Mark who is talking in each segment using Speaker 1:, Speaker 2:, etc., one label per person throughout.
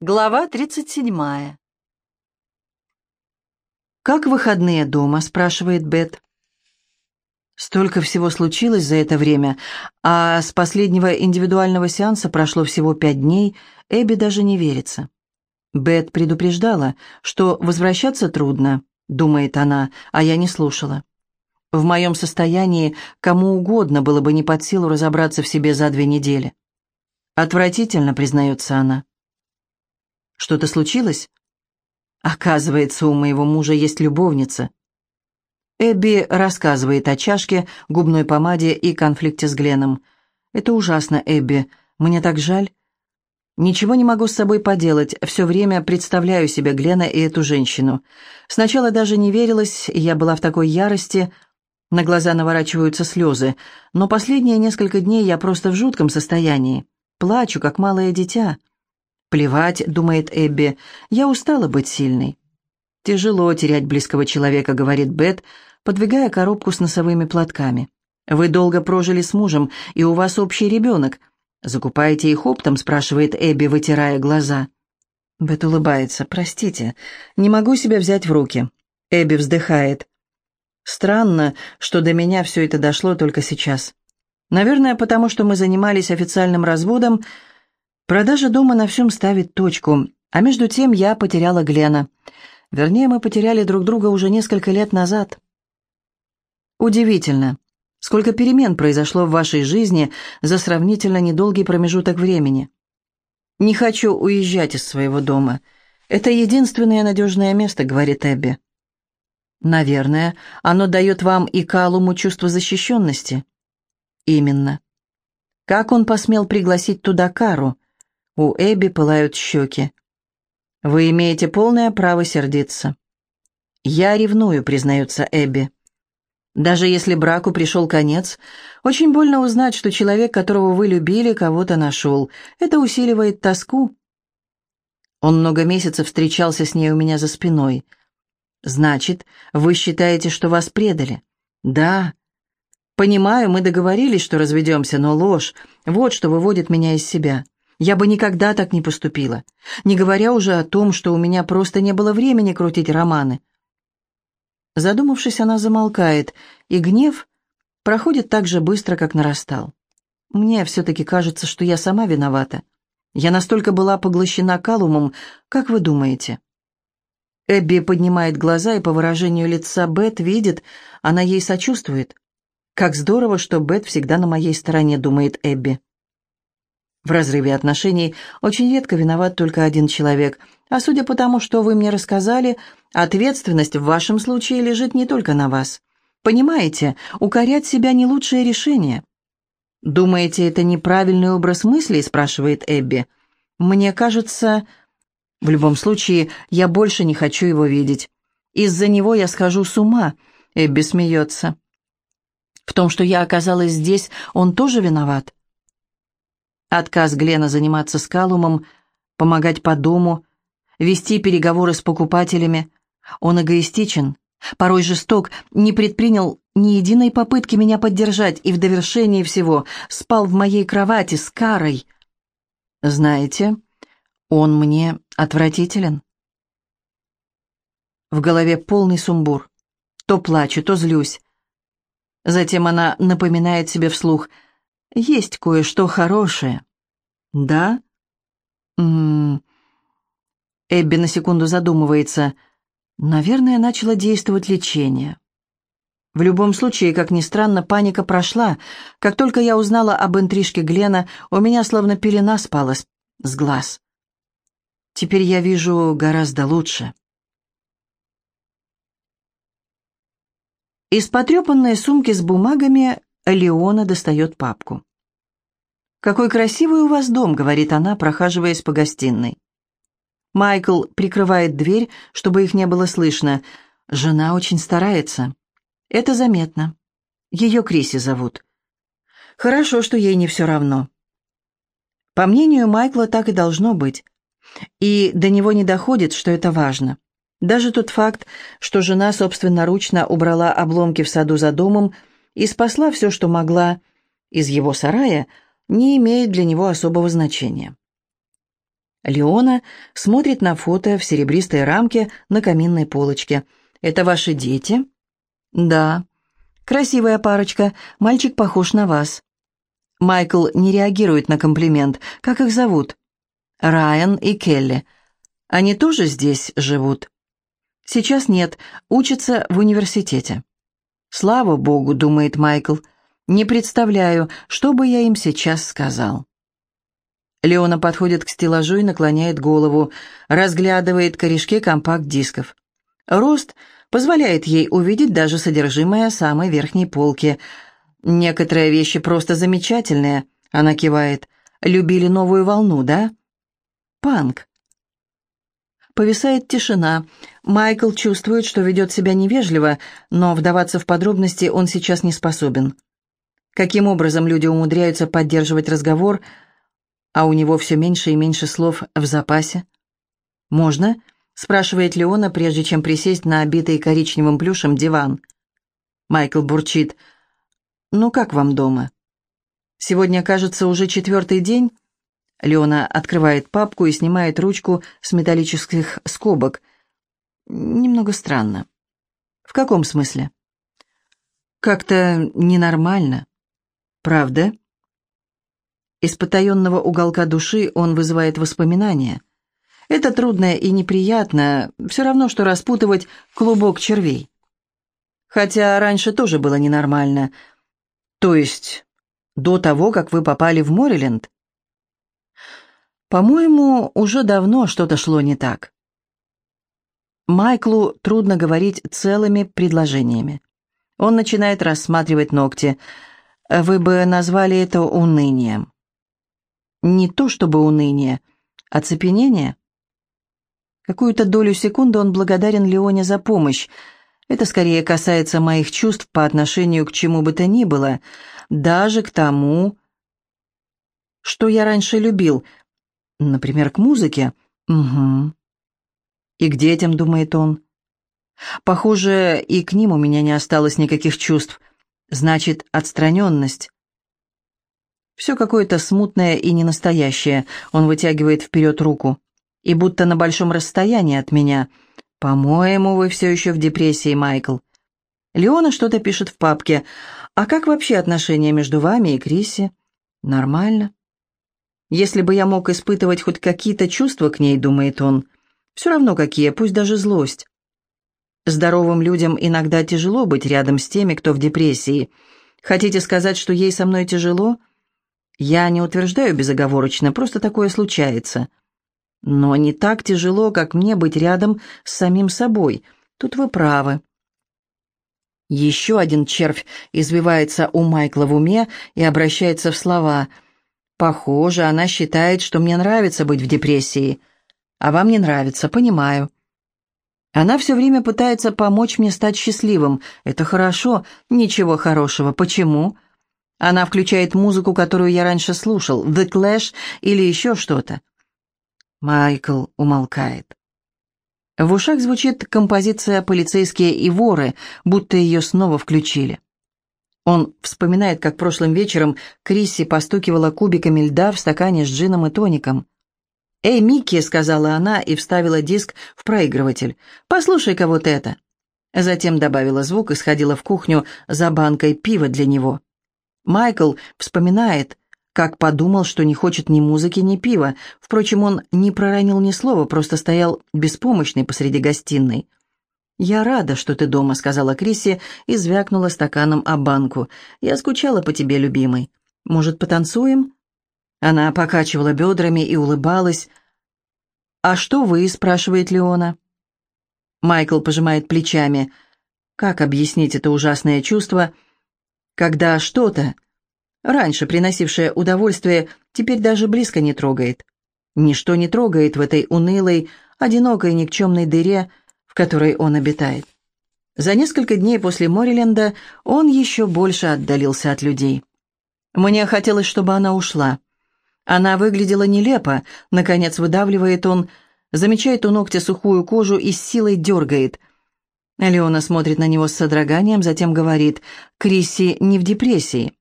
Speaker 1: Глава 37. «Как выходные дома?» – спрашивает Бет. Столько всего случилось за это время, а с последнего индивидуального сеанса прошло всего пять дней, Эбби даже не верится. Бет предупреждала, что возвращаться трудно, думает она, а я не слушала. В моем состоянии кому угодно было бы не под силу разобраться в себе за две недели. Отвратительно, признается она. Что-то случилось? Оказывается, у моего мужа есть любовница. Эбби рассказывает о чашке, губной помаде и конфликте с Гленом. Это ужасно, Эбби. Мне так жаль. Ничего не могу с собой поделать. Все время представляю себе Глена и эту женщину. Сначала даже не верилась, я была в такой ярости. На глаза наворачиваются слезы. Но последние несколько дней я просто в жутком состоянии. Плачу, как малое дитя. «Плевать», — думает Эбби, — «я устала быть сильной». «Тяжело терять близкого человека», — говорит Бет, подвигая коробку с носовыми платками. «Вы долго прожили с мужем, и у вас общий ребенок. Закупаете их оптом?» — спрашивает Эбби, вытирая глаза. Бет улыбается. «Простите, не могу себя взять в руки». Эбби вздыхает. «Странно, что до меня все это дошло только сейчас. Наверное, потому что мы занимались официальным разводом, — Продажа дома на всем ставит точку, а между тем я потеряла Глена. Вернее, мы потеряли друг друга уже несколько лет назад. Удивительно, сколько перемен произошло в вашей жизни за сравнительно недолгий промежуток времени. «Не хочу уезжать из своего дома. Это единственное надежное место», — говорит Эбби. «Наверное, оно дает вам и Калуму чувство защищенности». «Именно. Как он посмел пригласить туда Кару?» У Эбби пылают щеки. «Вы имеете полное право сердиться». «Я ревную», — признается Эбби. «Даже если браку пришел конец, очень больно узнать, что человек, которого вы любили, кого-то нашел. Это усиливает тоску». Он много месяцев встречался с ней у меня за спиной. «Значит, вы считаете, что вас предали?» «Да». «Понимаю, мы договорились, что разведемся, но ложь. Вот что выводит меня из себя». Я бы никогда так не поступила, не говоря уже о том, что у меня просто не было времени крутить романы. Задумавшись, она замолкает, и гнев проходит так же быстро, как нарастал. Мне все-таки кажется, что я сама виновата. Я настолько была поглощена Калумом, как вы думаете?» Эбби поднимает глаза, и по выражению лица Бет видит, она ей сочувствует. «Как здорово, что Бет всегда на моей стороне», — думает Эбби. В разрыве отношений очень редко виноват только один человек, а судя по тому, что вы мне рассказали, ответственность в вашем случае лежит не только на вас. Понимаете, укорять себя не лучшее решение. «Думаете, это неправильный образ мыслей?» – спрашивает Эбби. «Мне кажется...» «В любом случае, я больше не хочу его видеть. Из-за него я схожу с ума», – Эбби смеется. «В том, что я оказалась здесь, он тоже виноват?» Отказ Глена заниматься с Калумом, помогать по дому, вести переговоры с покупателями. Он эгоистичен, порой жесток, не предпринял ни единой попытки меня поддержать и в довершении всего спал в моей кровати с Карой. Знаете, он мне отвратителен. В голове полный сумбур. То плачу, то злюсь. Затем она напоминает себе вслух — есть кое-что хорошее. Да? М -м -м. Эбби на секунду задумывается. Наверное, начало действовать лечение. В любом случае, как ни странно, паника прошла. Как только я узнала об интрижке Глена, у меня словно пелена спала с, с глаз. Теперь я вижу гораздо лучше. Из потрепанной сумки с бумагами Леона достает папку. «Какой красивый у вас дом», — говорит она, прохаживаясь по гостиной. Майкл прикрывает дверь, чтобы их не было слышно. Жена очень старается. Это заметно. Ее Криси зовут. Хорошо, что ей не все равно. По мнению Майкла, так и должно быть. И до него не доходит, что это важно. Даже тот факт, что жена собственноручно убрала обломки в саду за домом, и спасла все, что могла, из его сарая, не имеет для него особого значения. Леона смотрит на фото в серебристой рамке на каминной полочке. «Это ваши дети?» «Да». «Красивая парочка. Мальчик похож на вас». Майкл не реагирует на комплимент. «Как их зовут?» «Райан и Келли. Они тоже здесь живут?» «Сейчас нет. Учатся в университете». «Слава богу», — думает Майкл. «Не представляю, что бы я им сейчас сказал». Леона подходит к стеллажу и наклоняет голову, разглядывает корешки компакт-дисков. Рост позволяет ей увидеть даже содержимое самой верхней полки. «Некоторые вещи просто замечательные», — она кивает. «Любили новую волну, да?» «Панк». Повисает тишина. Майкл чувствует, что ведет себя невежливо, но вдаваться в подробности он сейчас не способен. Каким образом люди умудряются поддерживать разговор — а у него все меньше и меньше слов в запасе. «Можно?» — спрашивает Леона, прежде чем присесть на обитый коричневым плюшем диван. Майкл бурчит. «Ну как вам дома?» «Сегодня, кажется, уже четвертый день?» Леона открывает папку и снимает ручку с металлических скобок. «Немного странно». «В каком смысле?» «Как-то ненормально». «Правда?» Из потаенного уголка души он вызывает воспоминания. Это трудно и неприятно, все равно, что распутывать клубок червей. Хотя раньше тоже было ненормально. То есть до того, как вы попали в Мореленд? По-моему, уже давно что-то шло не так. Майклу трудно говорить целыми предложениями. Он начинает рассматривать ногти. Вы бы назвали это унынием. Не то чтобы уныние, а оцепенение. Какую-то долю секунды он благодарен Леоне за помощь. Это скорее касается моих чувств по отношению к чему бы то ни было, даже к тому, что я раньше любил, например, к музыке. Угу. И к детям, думает он. Похоже, и к ним у меня не осталось никаких чувств. Значит, отстраненность. Все какое-то смутное и ненастоящее. Он вытягивает вперед руку. И будто на большом расстоянии от меня. «По-моему, вы все еще в депрессии, Майкл». Леона что-то пишет в папке. «А как вообще отношения между вами и Криси?» «Нормально». «Если бы я мог испытывать хоть какие-то чувства к ней», — думает он. «Все равно какие, пусть даже злость». Здоровым людям иногда тяжело быть рядом с теми, кто в депрессии. Хотите сказать, что ей со мной тяжело? Я не утверждаю безоговорочно, просто такое случается. Но не так тяжело, как мне быть рядом с самим собой. Тут вы правы. Еще один червь извивается у Майкла в уме и обращается в слова. «Похоже, она считает, что мне нравится быть в депрессии. А вам не нравится, понимаю». Она все время пытается помочь мне стать счастливым. Это хорошо, ничего хорошего. Почему? Она включает музыку, которую я раньше слушал, The Clash или еще что-то. Майкл умолкает. В ушах звучит композиция «Полицейские и воры», будто ее снова включили. Он вспоминает, как прошлым вечером Крисси постукивала кубиками льда в стакане с джином и тоником. «Эй, Микки», — сказала она и вставила диск в проигрыватель, — «послушай-ка вот это». Затем добавила звук и сходила в кухню за банкой пива для него. Майкл вспоминает, как подумал, что не хочет ни музыки, ни пива. Впрочем, он не проронил ни слова, просто стоял беспомощный посреди гостиной. «Я рада, что ты дома», — сказала Криси и звякнула стаканом о банку. «Я скучала по тебе, любимый. Может, потанцуем?» Она покачивала бедрами и улыбалась. «А что вы?» — спрашивает Леона. Майкл пожимает плечами. «Как объяснить это ужасное чувство?» когда что-то, раньше приносившее удовольствие, теперь даже близко не трогает. Ничто не трогает в этой унылой, одинокой, никчемной дыре, в которой он обитает. За несколько дней после Мориленда он еще больше отдалился от людей. Мне хотелось, чтобы она ушла. Она выглядела нелепо, наконец выдавливает он, замечает у ногтя сухую кожу и с силой дергает. Леона смотрит на него с содроганием, затем говорит, «Крисси не в депрессии».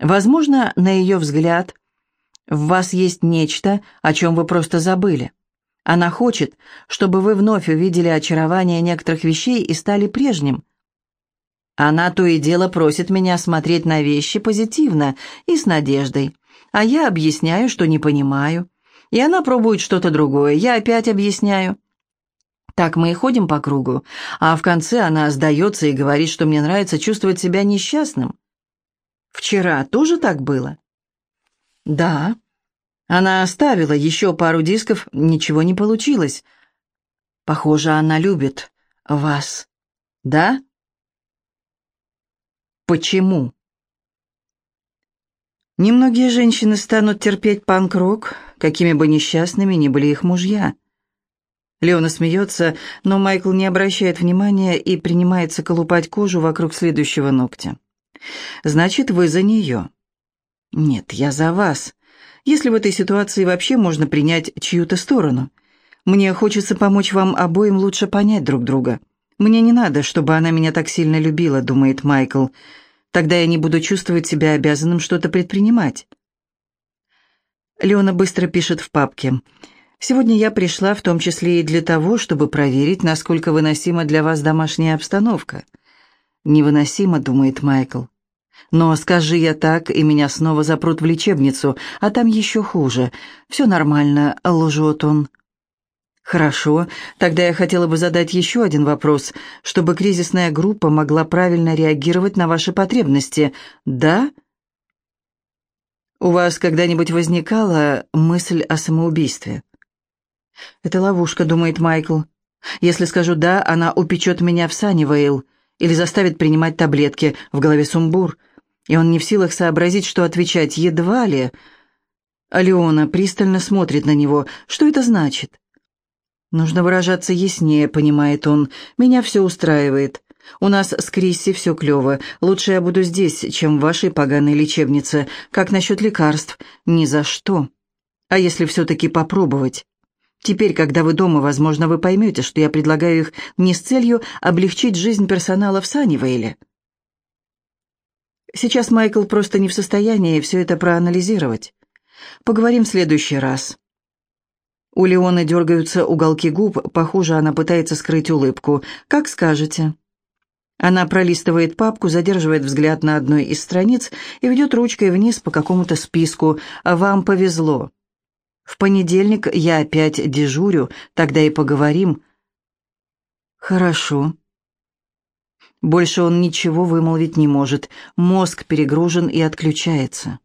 Speaker 1: Возможно, на ее взгляд, В вас есть нечто, о чем вы просто забыли. Она хочет, чтобы вы вновь увидели очарование некоторых вещей и стали прежним. Она то и дело просит меня смотреть на вещи позитивно и с надеждой, а я объясняю, что не понимаю. И она пробует что-то другое, я опять объясняю. Так мы и ходим по кругу, а в конце она сдается и говорит, что мне нравится чувствовать себя несчастным. Вчера тоже так было? Да. Она оставила еще пару дисков, ничего не получилось. Похоже, она любит вас. Да? Почему? Немногие женщины станут терпеть панк-рок, какими бы несчастными ни были их мужья. Леона смеется, но Майкл не обращает внимания и принимается колупать кожу вокруг следующего ногтя. «Значит, вы за нее?» «Нет, я за вас. Если в этой ситуации вообще можно принять чью-то сторону. Мне хочется помочь вам обоим лучше понять друг друга. Мне не надо, чтобы она меня так сильно любила», — думает Майкл. «Тогда я не буду чувствовать себя обязанным что-то предпринимать». Леона быстро пишет в папке. «Сегодня я пришла в том числе и для того, чтобы проверить, насколько выносима для вас домашняя обстановка». «Невыносимо», — думает Майкл. Но скажи я так, и меня снова запрут в лечебницу, а там еще хуже. Все нормально, лжет он. Хорошо, тогда я хотела бы задать еще один вопрос, чтобы кризисная группа могла правильно реагировать на ваши потребности. Да? У вас когда-нибудь возникала мысль о самоубийстве? Это ловушка, думает Майкл. Если скажу «да», она упечет меня в Саннивейл или заставит принимать таблетки, в голове сумбур – и он не в силах сообразить, что отвечать едва ли. Алеона пристально смотрит на него. Что это значит? Нужно выражаться яснее, понимает он. Меня все устраивает. У нас с Крисси все клево. Лучше я буду здесь, чем в вашей поганой лечебнице. Как насчет лекарств? Ни за что. А если все-таки попробовать? Теперь, когда вы дома, возможно, вы поймете, что я предлагаю их не с целью облегчить жизнь персонала в Саннивейле. Сейчас Майкл просто не в состоянии все это проанализировать. Поговорим в следующий раз. У Леоны дергаются уголки губ, похоже, она пытается скрыть улыбку. «Как скажете». Она пролистывает папку, задерживает взгляд на одной из страниц и ведет ручкой вниз по какому-то списку. «Вам повезло. В понедельник я опять дежурю, тогда и поговорим». «Хорошо», больше он ничего вымолвить не может, мозг перегружен и отключается.